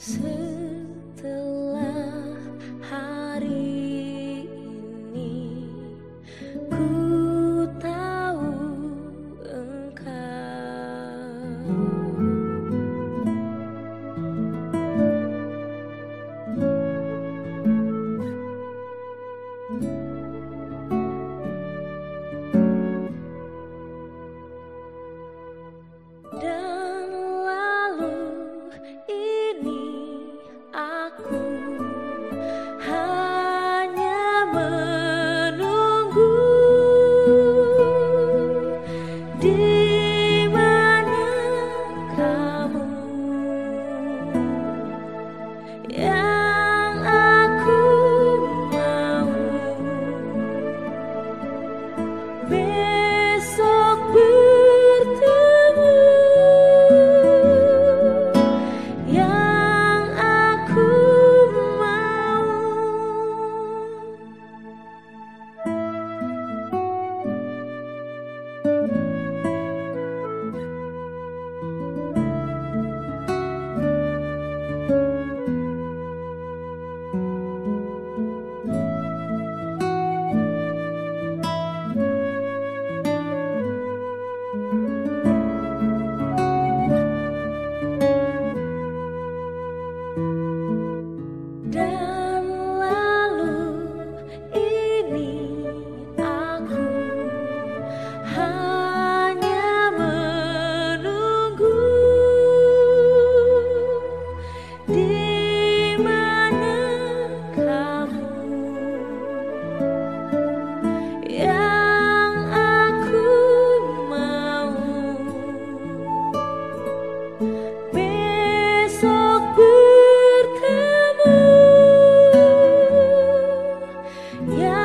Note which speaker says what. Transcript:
Speaker 1: Setelah hari ini ku tahu engkau Yeah. Dan Yeah.